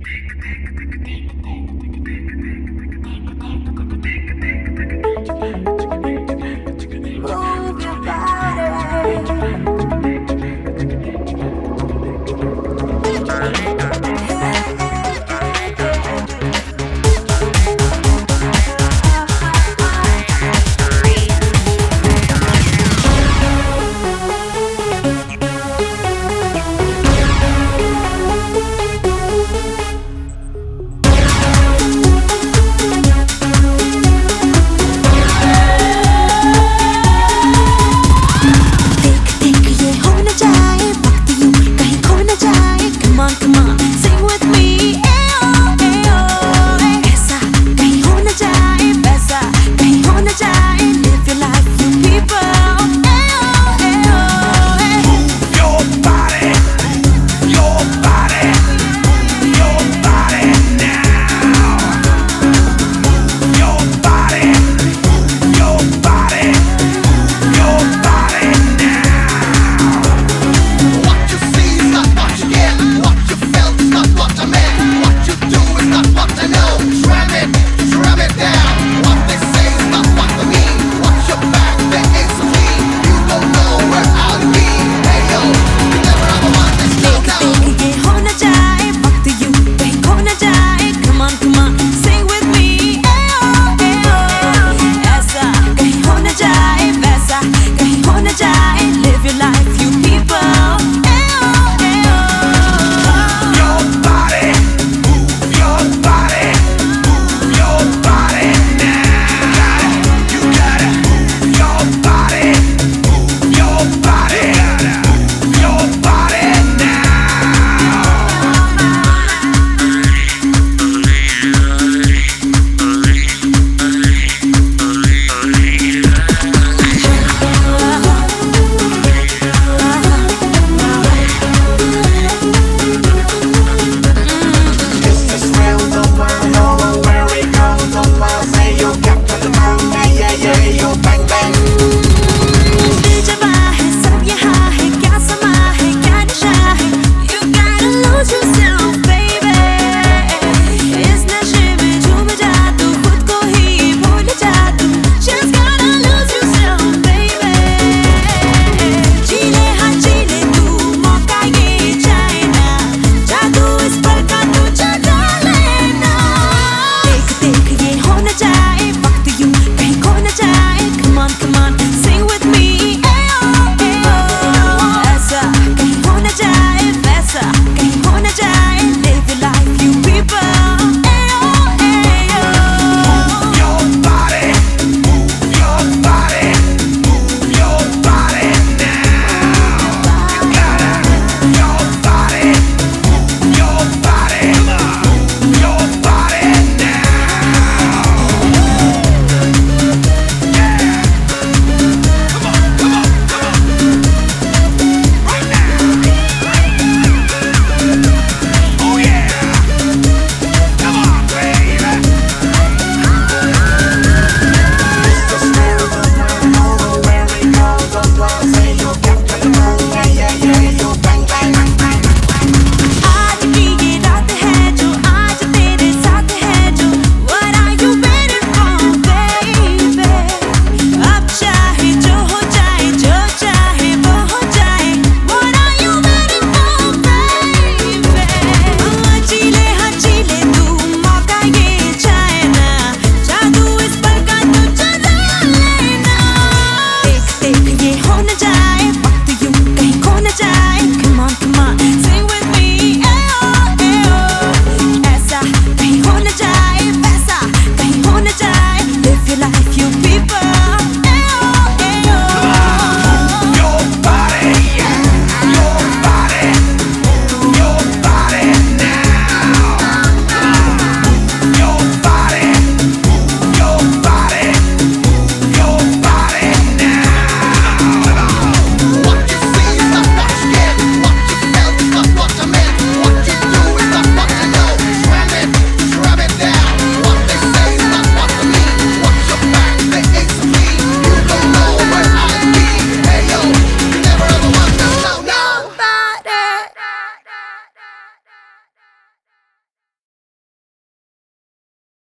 Move your body.